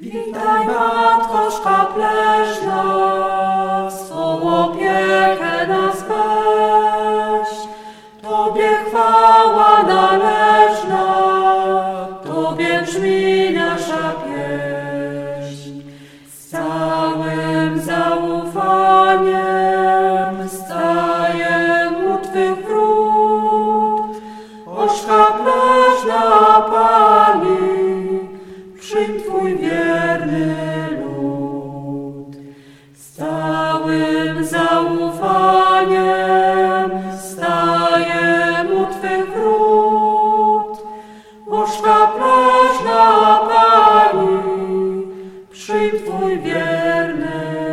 Witaj Matko Szkapleżna, swą opiekę nas weź. Tobie chwała należna, Tobie brzmi nasza pieśń. Z całym zaufaniem staję u Twych wrót. O szkapleżna całym zaufaniem staję u Twych wrót. Łóżka plażna Pani, przyjdź Twój wierny.